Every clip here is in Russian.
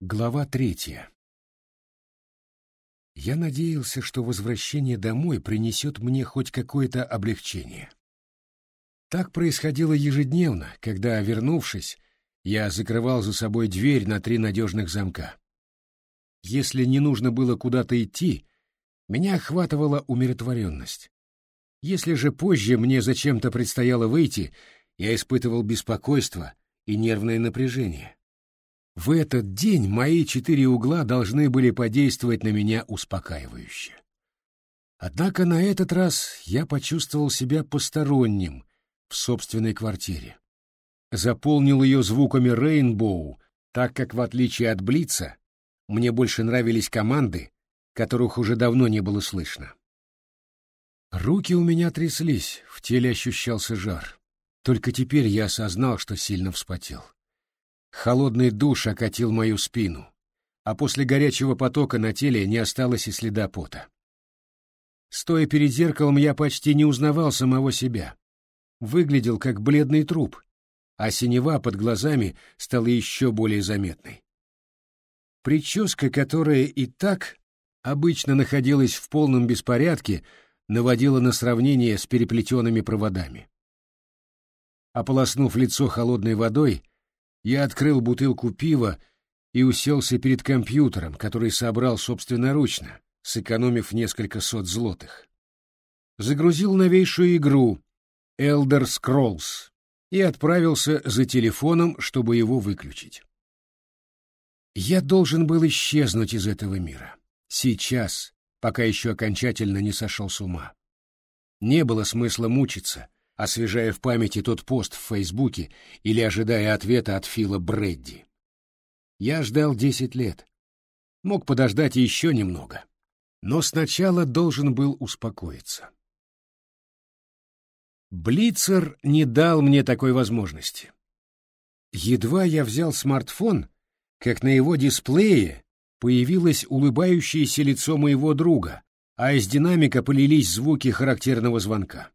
Глава третья. Я надеялся, что возвращение домой принесет мне хоть какое-то облегчение. Так происходило ежедневно, когда, вернувшись, я закрывал за собой дверь на три надежных замка. Если не нужно было куда-то идти, меня охватывала умиротворенность. Если же позже мне зачем-то предстояло выйти, я испытывал беспокойство и нервное напряжение. В этот день мои четыре угла должны были подействовать на меня успокаивающе. Однако на этот раз я почувствовал себя посторонним в собственной квартире. Заполнил ее звуками Рейнбоу, так как, в отличие от Блица, мне больше нравились команды, которых уже давно не было слышно. Руки у меня тряслись, в теле ощущался жар. Только теперь я осознал, что сильно вспотел. Холодный душ окатил мою спину, а после горячего потока на теле не осталось и следа пота. Стоя перед зеркалом, я почти не узнавал самого себя. Выглядел как бледный труп, а синева под глазами стала еще более заметной. Прическа, которая и так обычно находилась в полном беспорядке, наводила на сравнение с переплетенными проводами. Ополоснув лицо холодной водой, я открыл бутылку пива и уселся перед компьютером, который собрал собственноручно, сэкономив несколько сот злотых. Загрузил новейшую игру Elder Scrolls и отправился за телефоном, чтобы его выключить. Я должен был исчезнуть из этого мира. Сейчас, пока еще окончательно не сошел с ума. Не было смысла мучиться, освежая в памяти тот пост в Фейсбуке или ожидая ответа от Фила Бредди. Я ждал десять лет. Мог подождать еще немного. Но сначала должен был успокоиться. Блицер не дал мне такой возможности. Едва я взял смартфон, как на его дисплее появилось улыбающееся лицо моего друга, а из динамика полились звуки характерного звонка.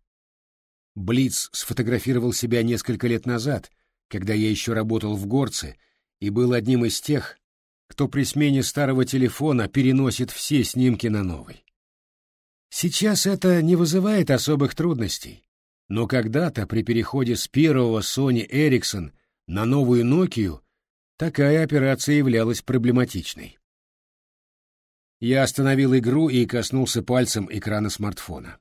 Блиц сфотографировал себя несколько лет назад, когда я еще работал в Горце и был одним из тех, кто при смене старого телефона переносит все снимки на новый. Сейчас это не вызывает особых трудностей, но когда-то при переходе с первого Sony Ericsson на новую Nokia такая операция являлась проблематичной. Я остановил игру и коснулся пальцем экрана смартфона.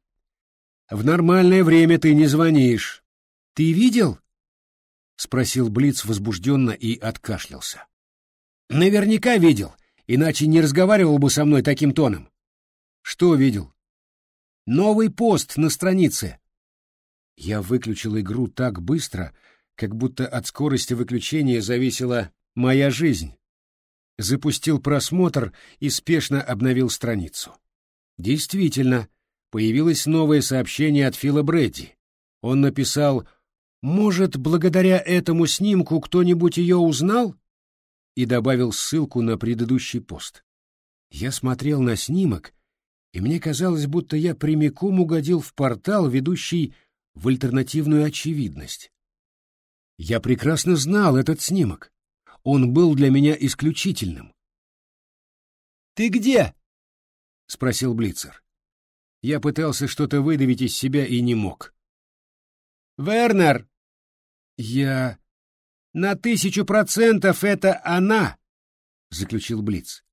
В нормальное время ты не звонишь. Ты видел? спросил Блиц возбужденно и откашлялся. Наверняка видел, иначе не разговаривал бы со мной таким тоном. Что видел? Новый пост на странице. Я выключил игру так быстро, как будто от скорости выключения зависела моя жизнь. Запустил просмотр и спешно обновил страницу. Действительно, появилось новое сообщение от Фила Бредди. Он написал «Может, благодаря этому снимку кто-нибудь ее узнал?» и добавил ссылку на предыдущий пост. Я смотрел на снимок, и мне казалось, будто я прямиком угодил в портал, ведущий в альтернативную очевидность. Я прекрасно знал этот снимок. Он был для меня исключительным. «Ты где?» — спросил Блицер. Я пытался что-то выдавить из себя и не мог. «Вернер!» «Я...» «На тысячу процентов это она!» — заключил Блиц.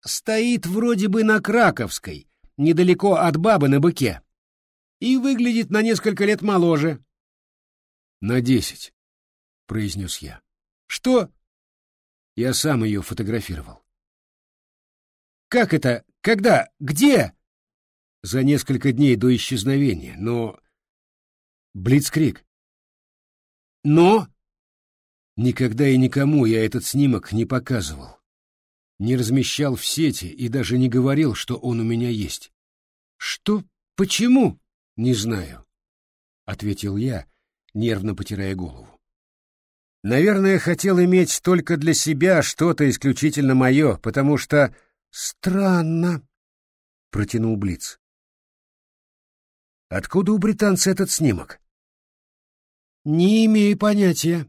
«Стоит вроде бы на Краковской, недалеко от бабы на быке. И выглядит на несколько лет моложе». «На десять», — произнес я. «Что?» Я сам ее фотографировал. «Как это? Когда? Где?» За несколько дней до исчезновения, но... Блицкрик. Но... Никогда и никому я этот снимок не показывал. Не размещал в сети и даже не говорил, что он у меня есть. Что? Почему? Не знаю, — ответил я, нервно потирая голову. Наверное, хотел иметь только для себя что-то исключительно мое, потому что... Странно, — протянул Блиц. Откуда у британца этот снимок? Не имею понятия.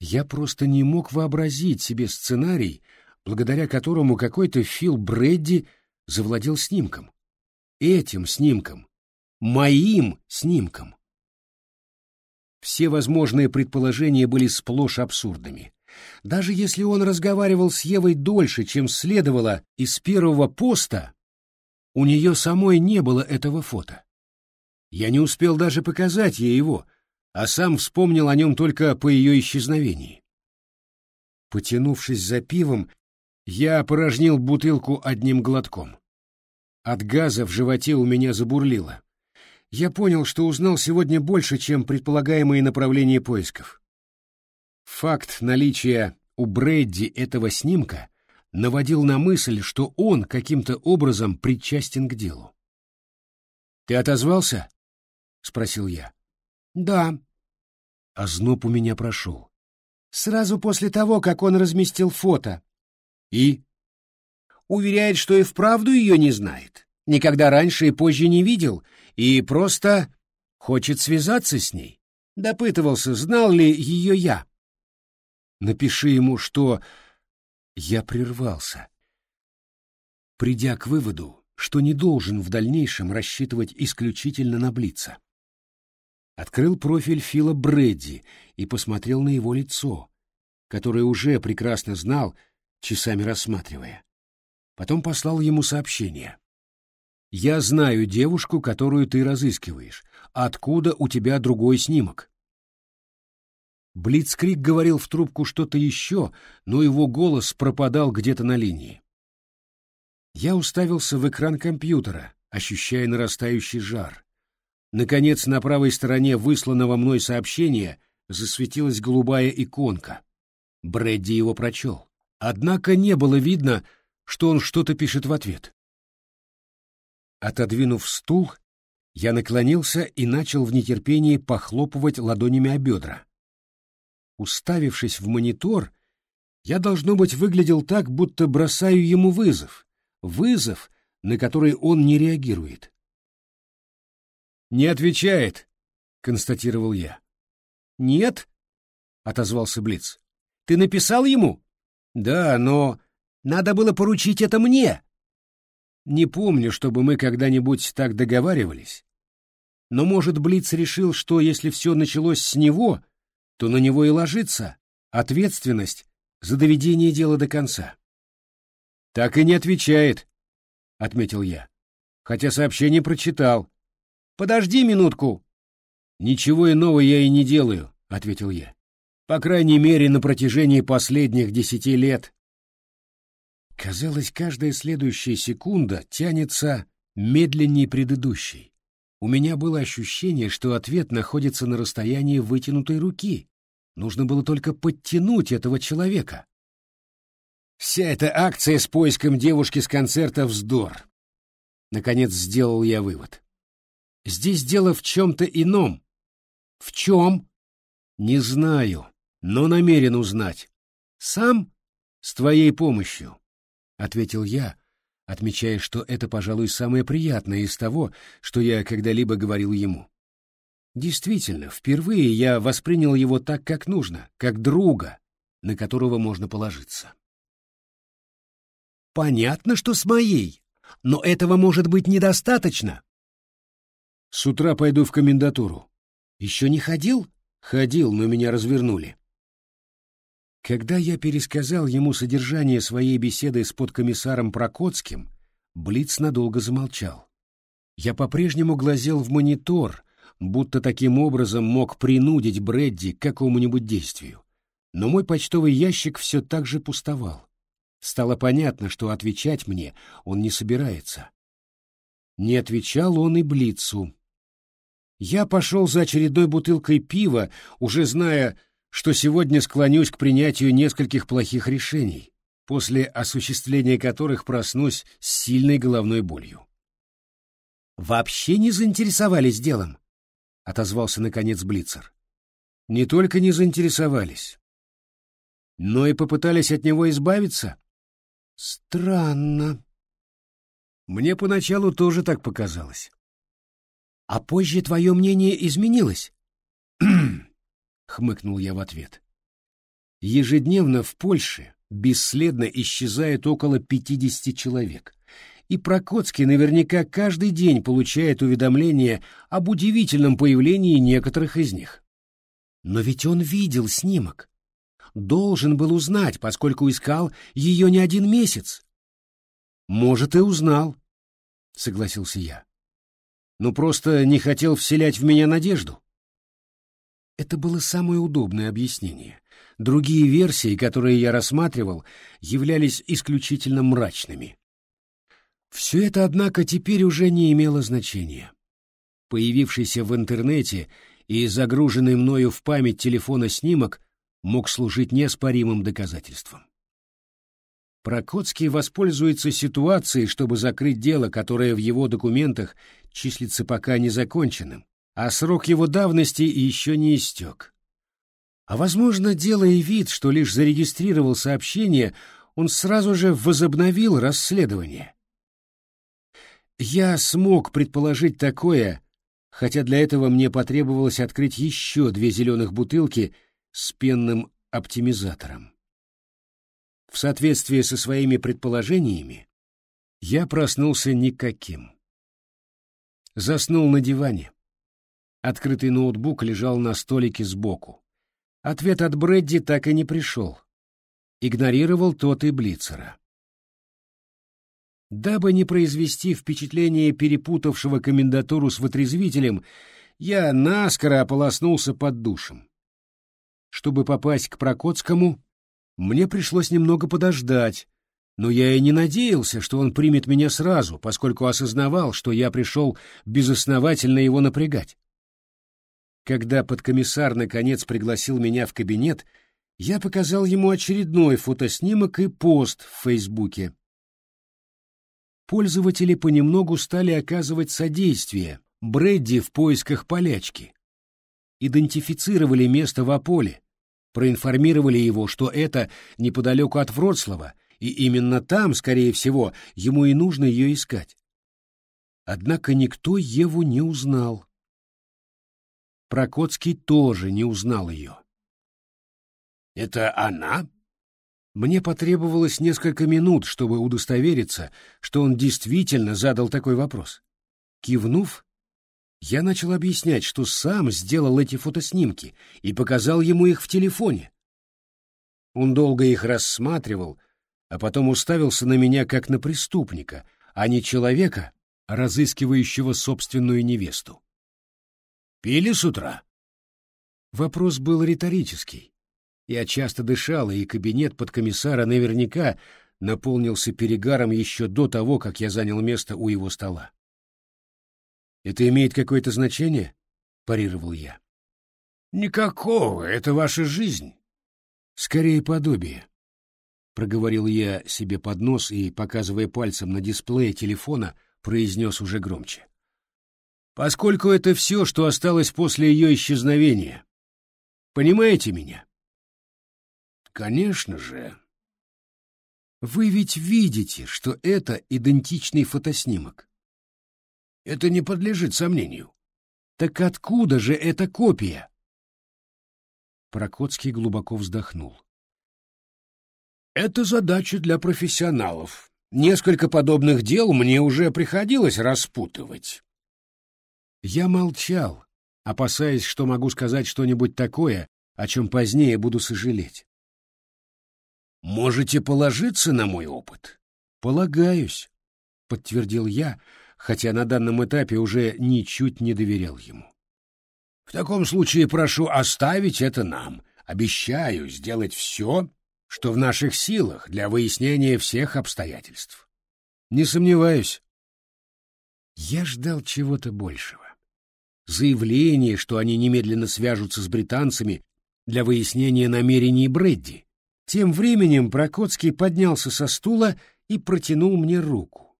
Я просто не мог вообразить себе сценарий, благодаря которому какой-то Фил Бредди завладел снимком. Этим снимком. Моим снимком. Все возможные предположения были сплошь абсурдными. Даже если он разговаривал с Евой дольше, чем следовало из первого поста, у нее самой не было этого фото. Я не успел даже показать ей его, а сам вспомнил о нем только по ее исчезновении. Потянувшись за пивом, я опорожнил бутылку одним глотком. От газа в животе у меня забурлило. Я понял, что узнал сегодня больше, чем предполагаемые направления поисков. Факт наличия у Брэдди этого снимка наводил на мысль, что он каким-то образом причастен к делу. «Ты отозвался?» — спросил я. «Да». А зноб у меня прошел. Сразу после того, как он разместил фото. И? Уверяет, что и вправду ее не знает. Никогда раньше и позже не видел, и просто хочет связаться с ней. Допытывался, знал ли ее я. Напиши ему, что... Я прервался, придя к выводу, что не должен в дальнейшем рассчитывать исключительно на Блица. Открыл профиль Фила Бредди и посмотрел на его лицо, которое уже прекрасно знал, часами рассматривая. Потом послал ему сообщение. «Я знаю девушку, которую ты разыскиваешь. Откуда у тебя другой снимок?» Блицкрик говорил в трубку что-то еще, но его голос пропадал где-то на линии. Я уставился в экран компьютера, ощущая нарастающий жар. Наконец, на правой стороне высланного мной сообщения засветилась голубая иконка. Бредди его прочел. Однако не было видно, что он что-то пишет в ответ. Отодвинув стул, я наклонился и начал в нетерпении похлопывать ладонями о бедра. Уставившись в монитор, я, должно быть, выглядел так, будто бросаю ему вызов. Вызов, на который он не реагирует. «Не отвечает», — констатировал я. «Нет?» — отозвался Блиц. «Ты написал ему?» «Да, но надо было поручить это мне». Не помню, чтобы мы когда-нибудь так договаривались. Но, может, Блиц решил, что если все началось с него, то на него и ложится ответственность за доведение дела до конца. «Так и не отвечает», — отметил я, хотя сообщение прочитал. «Подожди минутку». «Ничего иного я и не делаю», — ответил я. «По крайней мере, на протяжении последних десяти лет». Казалось, каждая следующая секунда тянется медленнее предыдущей. У меня было ощущение, что ответ находится на расстоянии вытянутой руки. Нужно было только подтянуть этого человека. Вся эта акция с поиском девушки с концерта — вздор. Наконец сделал я вывод. Здесь дело в чем-то ином. В чем? Не знаю, но намерен узнать. Сам? С твоей помощью, — ответил я, отмечая, что это, пожалуй, самое приятное из того, что я когда-либо говорил ему. Действительно, впервые я воспринял его так, как нужно, как друга, на которого можно положиться. Понятно, что с моей, но этого может быть недостаточно. С утра пойду в комендатуру. Еще не ходил? Ходил, но меня развернули. Когда я пересказал ему содержание своей беседы с подкомиссаром Прокоцким, Блиц надолго замолчал. Я по-прежнему глазел в монитор, будто таким образом мог принудить Бредди к какому-нибудь действию. Но мой почтовый ящик все так же пустовал. Стало понятно, что отвечать мне он не собирается. Не отвечал он и Блицу. Я пошел за очередной бутылкой пива, уже зная, что сегодня склонюсь к принятию нескольких плохих решений, после осуществления которых проснусь с сильной головной болью. «Вообще не заинтересовались делом?» — отозвался наконец Блицер. «Не только не заинтересовались, но и попытались от него избавиться?» «Странно». Мне поначалу тоже так показалось. «А позже твое мнение изменилось?» — хмыкнул я в ответ. Ежедневно в Польше бесследно исчезает около 50 человек. И Прокоцкий наверняка каждый день получает уведомления об удивительном появлении некоторых из них. Но ведь он видел снимок. Должен был узнать, поскольку искал ее не один месяц. Может, и узнал, — согласился я. Но просто не хотел вселять в меня надежду. Это было самое удобное объяснение. Другие версии, которые я рассматривал, являлись исключительно мрачными. Все это, однако, теперь уже не имело значения. Появившийся в интернете и загруженный мною в память телефона снимок мог служить неоспоримым доказательством. Прокоцкий воспользуется ситуацией, чтобы закрыть дело, которое в его документах числится пока незаконченным, а срок его давности еще не истек. А, возможно, делая вид, что лишь зарегистрировал сообщение, он сразу же возобновил расследование. Я смог предположить такое, хотя для этого мне потребовалось открыть еще две зеленых бутылки с пенным оптимизатором. В соответствии со своими предположениями, я проснулся никаким. Заснул на диване. Открытый ноутбук лежал на столике сбоку. Ответ от Брэдди так и не пришел. Игнорировал тот и Блицера. Дабы не произвести впечатление перепутавшего комендатуру с вытрезвителем, я наскоро ополоснулся под душем. Чтобы попасть к Прокоцкому, мне пришлось немного подождать, но я и не надеялся, что он примет меня сразу, поскольку осознавал, что я пришел безосновательно его напрягать. Когда подкомиссар наконец пригласил меня в кабинет, я показал ему очередной фотоснимок и пост в Фейсбуке. Пользователи понемногу стали оказывать содействие Брэдди в поисках полячки. Идентифицировали место в Аполе, проинформировали его, что это неподалеку от Вроцлава, и именно там, скорее всего, ему и нужно ее искать. Однако никто Еву не узнал. Прокоцкий тоже не узнал ее. «Это она?» Мне потребовалось несколько минут, чтобы удостовериться, что он действительно задал такой вопрос. Кивнув, я начал объяснять, что сам сделал эти фотоснимки и показал ему их в телефоне. Он долго их рассматривал, а потом уставился на меня как на преступника, а не человека, разыскивающего собственную невесту. Пили с утра? Вопрос был риторический. Я часто дышал, и кабинет подкомиссара наверняка наполнился перегаром еще до того, как я занял место у его стола. «Это имеет какое-то значение?» — парировал я. «Никакого, это ваша жизнь». «Скорее подобие», — проговорил я себе под нос и, показывая пальцем на дисплее телефона, произнес уже громче поскольку это все, что осталось после ее исчезновения. Понимаете меня? Конечно же. Вы ведь видите, что это идентичный фотоснимок. Это не подлежит сомнению. Так откуда же эта копия? Прокоцкий глубоко вздохнул. Это задача для профессионалов. Несколько подобных дел мне уже приходилось распутывать. Я молчал, опасаясь, что могу сказать что-нибудь такое, о чем позднее буду сожалеть. «Можете положиться на мой опыт?» «Полагаюсь», — подтвердил я, хотя на данном этапе уже ничуть не доверял ему. «В таком случае прошу оставить это нам. Обещаю сделать все, что в наших силах для выяснения всех обстоятельств». «Не сомневаюсь». Я ждал чего-то большего заявление, что они немедленно свяжутся с британцами для выяснения намерений Бредди. Тем временем Прокоцкий поднялся со стула и протянул мне руку.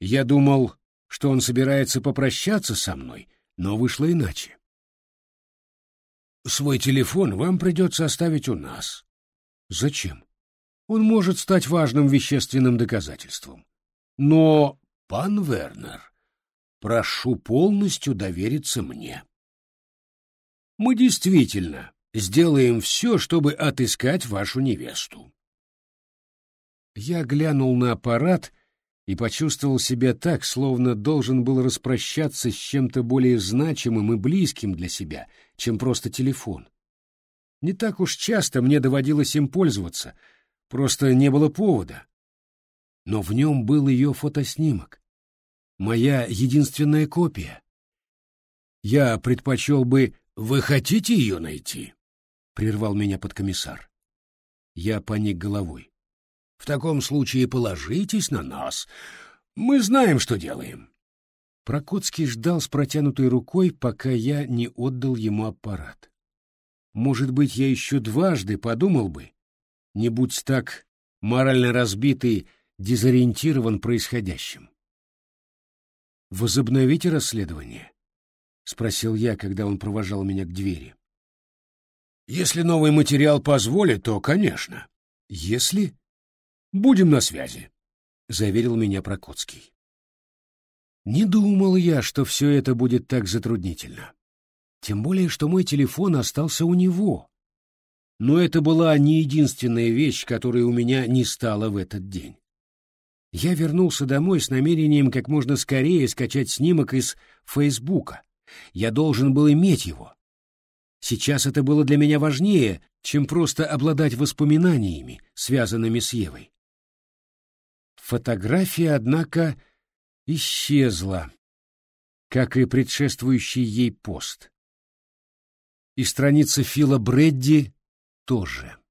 Я думал, что он собирается попрощаться со мной, но вышло иначе. «Свой телефон вам придется оставить у нас». «Зачем? Он может стать важным вещественным доказательством». «Но, пан Вернер, прошу полностью довериться мне. Мы действительно сделаем все, чтобы отыскать вашу невесту. Я глянул на аппарат и почувствовал себя так, словно должен был распрощаться с чем-то более значимым и близким для себя, чем просто телефон. Не так уж часто мне доводилось им пользоваться, просто не было повода. Но в нем был ее фотоснимок. Моя единственная копия. Я предпочел бы... Вы хотите ее найти? — прервал меня подкомиссар. Я поник головой. В таком случае положитесь на нас. Мы знаем, что делаем. Прокоцкий ждал с протянутой рукой, пока я не отдал ему аппарат. Может быть, я еще дважды подумал бы, не будь так морально разбитый, дезориентирован происходящим. «Возобновите расследование?» — спросил я, когда он провожал меня к двери. «Если новый материал позволит, то, конечно. Если...» «Будем на связи», — заверил меня Прокоцкий. Не думал я, что все это будет так затруднительно. Тем более, что мой телефон остался у него. Но это была не единственная вещь, которой у меня не стало в этот день. Я вернулся домой с намерением как можно скорее скачать снимок из Фейсбука. Я должен был иметь его. Сейчас это было для меня важнее, чем просто обладать воспоминаниями, связанными с Евой. Фотография, однако, исчезла, как и предшествующий ей пост. И страница Фила Бредди тоже.